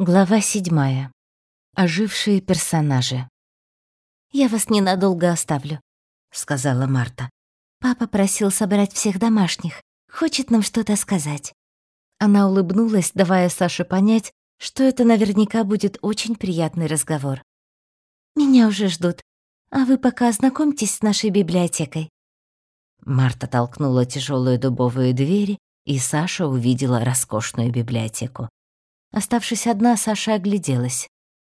Глава седьмая. Ожившие персонажи. «Я вас ненадолго оставлю», — сказала Марта. «Папа просил собрать всех домашних. Хочет нам что-то сказать». Она улыбнулась, давая Саше понять, что это наверняка будет очень приятный разговор. «Меня уже ждут, а вы пока ознакомьтесь с нашей библиотекой». Марта толкнула тяжелые дубовые двери, и Саша увидела роскошную библиотеку. Оставшись одна, Саша огляделась.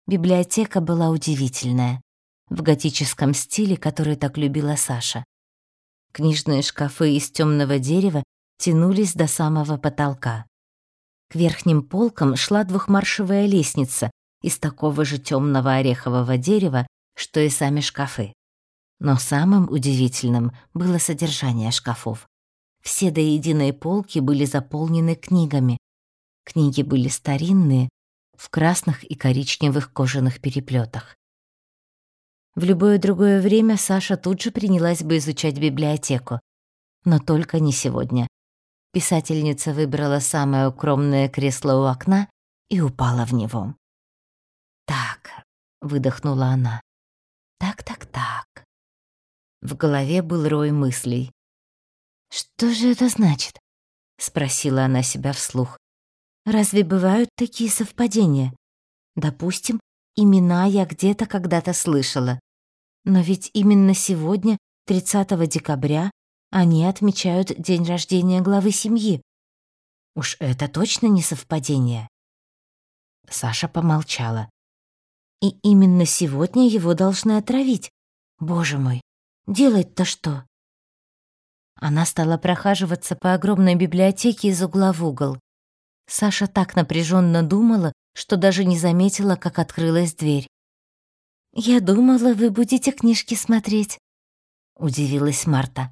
Библиотека была удивительная, в готическом стиле, который так любила Саша. Книжные шкафы из темного дерева тянулись до самого потолка. К верхним полкам шла двухмаршевая лестница из такого же темного орехового дерева, что и сами шкафы. Но самым удивительным было содержание шкафов. Все до единой полки были заполнены книгами, Книги были старинные, в красных и коричневых кожаных переплетах. В любое другое время Саша тут же принялась бы изучать библиотеку. Но только не сегодня. Писательница выбрала самое укромное кресло у окна и упала в него. «Так», — выдохнула она. «Так, так, так». В голове был рой мыслей. «Что же это значит?» — спросила она себя вслух. Разве бывают такие совпадения? Допустим, имена я где-то когда-то слышала. Но ведь именно сегодня, 30 декабря, они отмечают день рождения главы семьи. Уж это точно не совпадение. Саша помолчала. И именно сегодня его должны отравить. Боже мой, делать-то что? Она стала прохаживаться по огромной библиотеке из угла в угол. Саша так напряженно думала, что даже не заметила, как открылась дверь. «Я думала, вы будете книжки смотреть», — удивилась Марта.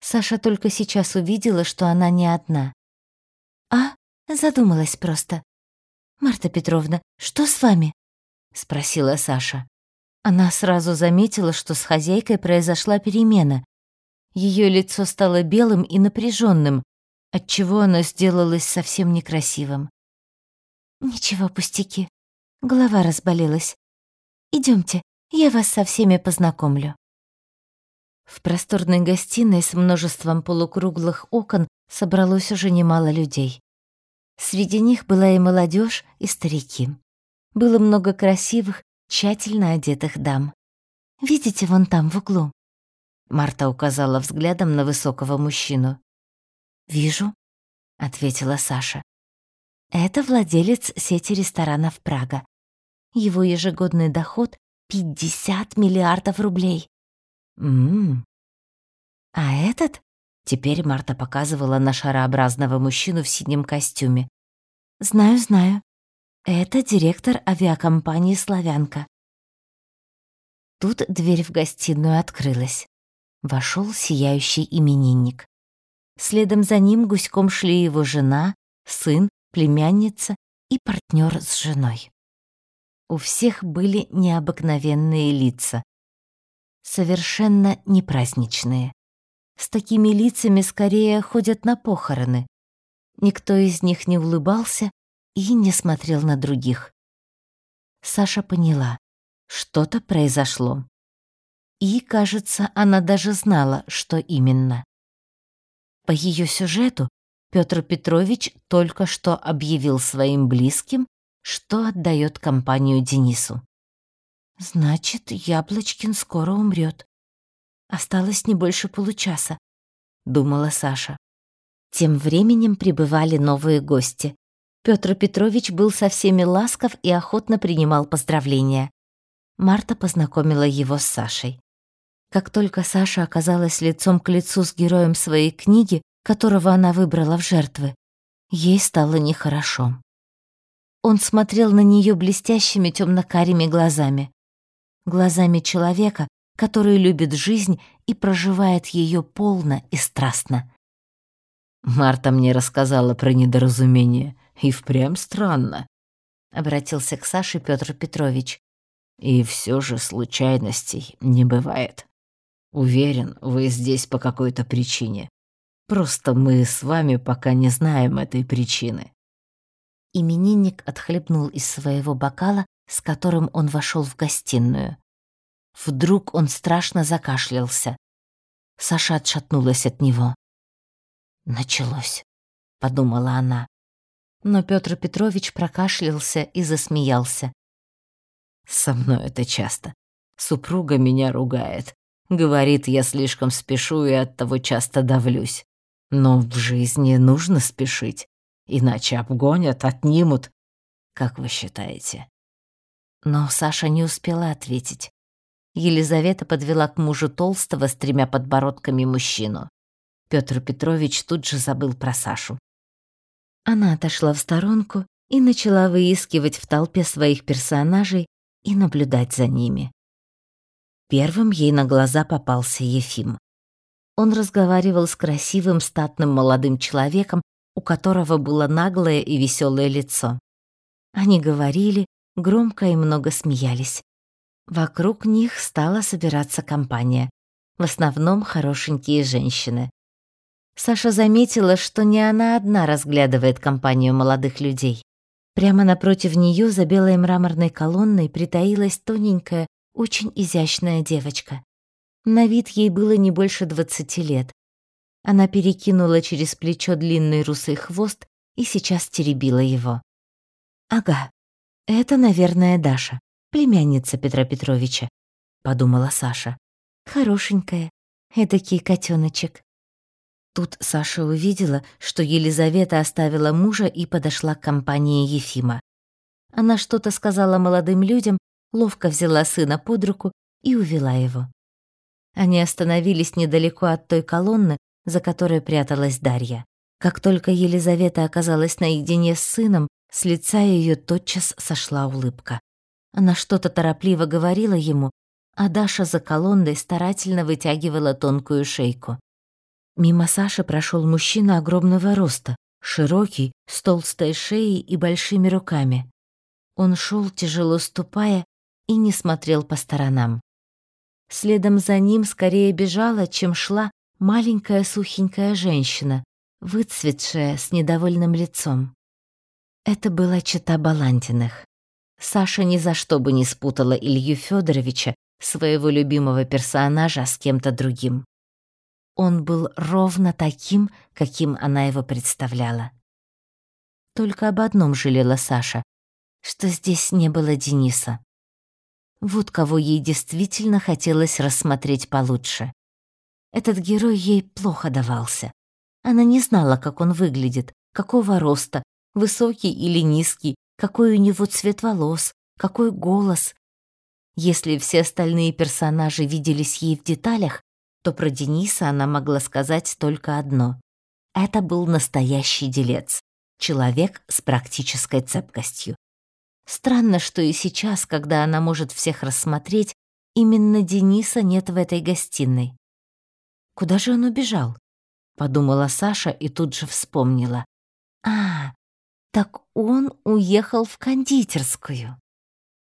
Саша только сейчас увидела, что она не одна. «А, задумалась просто. Марта Петровна, что с вами?» — спросила Саша. Она сразу заметила, что с хозяйкой произошла перемена. Ее лицо стало белым и напряженным, отчего оно сделалось совсем некрасивым. «Ничего, пустяки. Голова разболелась. Идемте, я вас со всеми познакомлю». В просторной гостиной с множеством полукруглых окон собралось уже немало людей. Среди них была и молодежь, и старики. Было много красивых, тщательно одетых дам. «Видите, вон там, в углу?» Марта указала взглядом на высокого мужчину. «Вижу», — ответила Саша. «Это владелец сети ресторанов Прага. Его ежегодный доход — 50 миллиардов рублей». «М-м-м». «А этот?» — теперь Марта показывала на шарообразного мужчину в синем костюме. «Знаю, знаю. Это директор авиакомпании «Славянка». Тут дверь в гостиную открылась. Вошел сияющий именинник. Следом за ним гуськом шли его жена, сын, племянница и партнер с женой. У всех были необыкновенные лица, совершенно непраздничные. С такими лицами скорее ходят на похороны. Никто из них не улыбался и не смотрел на других. Саша поняла, что-то произошло. И, кажется, она даже знала, что именно. По ее сюжету Петр Петрович только что объявил своим близким, что отдает компанию Денису. Значит, Яблочкин скоро умрет. Осталось не больше получаса, думала Саша. Тем временем прибывали новые гости. Петр Петрович был со всеми ласков и охотно принимал поздравления. Марта познакомила его с Сашей. Как только Саша оказалась лицом к лицу с героем своей книги, которого она выбрала в жертвы, ей стало нехорошо. Он смотрел на нее блестящими темно-карими глазами. Глазами человека, который любит жизнь и проживает ее полно и страстно. «Марта мне рассказала про недоразумение, и впрямь странно», — обратился к Саше Петр Петрович. «И все же случайностей не бывает». Уверен, вы здесь по какой-то причине. Просто мы с вами пока не знаем этой причины. Именинник отхлебнул из своего бокала, с которым он вошел в гостиную. Вдруг он страшно закашлялся. Саша отшатнулась от него. «Началось», — подумала она. Но Петр Петрович прокашлялся и засмеялся. «Со мной это часто. Супруга меня ругает. Говорит, я слишком спешу и оттого часто давлюсь. Но в жизни нужно спешить, иначе обгонят, отнимут. Как вы считаете?» Но Саша не успела ответить. Елизавета подвела к мужу толстого с тремя подбородками мужчину. Петр Петрович тут же забыл про Сашу. Она отошла в сторонку и начала выискивать в толпе своих персонажей и наблюдать за ними. Первым ей на глаза попался Ефим. Он разговаривал с красивым статным молодым человеком, у которого было наглое и веселое лицо. Они говорили, громко и много смеялись. Вокруг них стала собираться компания, в основном хорошенькие женщины. Саша заметила, что не она одна разглядывает компанию молодых людей. Прямо напротив нее за белой мраморной колонной притаилась тоненькая, очень изящная девочка. На вид ей было не больше двадцати лет. Она перекинула через плечо длинный русый хвост и сейчас теребила его. «Ага, это, наверное, Даша, племянница Петра Петровича», — подумала Саша. «Хорошенькая, эдакий котеночек. Тут Саша увидела, что Елизавета оставила мужа и подошла к компании Ефима. Она что-то сказала молодым людям, ловко взяла сына под руку и увела его. Они остановились недалеко от той колонны, за которой пряталась Дарья. Как только Елизавета оказалась наедине с сыном, с лица ее тотчас сошла улыбка. Она что-то торопливо говорила ему, а Даша за колонной старательно вытягивала тонкую шейку. Мимо Саши прошел мужчина огромного роста, широкий, с толстой шеей и большими руками. Он шел тяжело ступая и не смотрел по сторонам. Следом за ним скорее бежала, чем шла маленькая сухенькая женщина, выцветшая с недовольным лицом. Это была чета Балантиных. Саша ни за что бы не спутала Илью Федоровича, своего любимого персонажа, с кем-то другим. Он был ровно таким, каким она его представляла. Только об одном жалела Саша, что здесь не было Дениса. Вот кого ей действительно хотелось рассмотреть получше. Этот герой ей плохо давался. Она не знала, как он выглядит, какого роста, высокий или низкий, какой у него цвет волос, какой голос. Если все остальные персонажи виделись ей в деталях, то про Дениса она могла сказать только одно. Это был настоящий делец, человек с практической цепкостью. Странно, что и сейчас, когда она может всех рассмотреть, именно Дениса нет в этой гостиной. Куда же он убежал? Подумала Саша и тут же вспомнила. А, так он уехал в кондитерскую.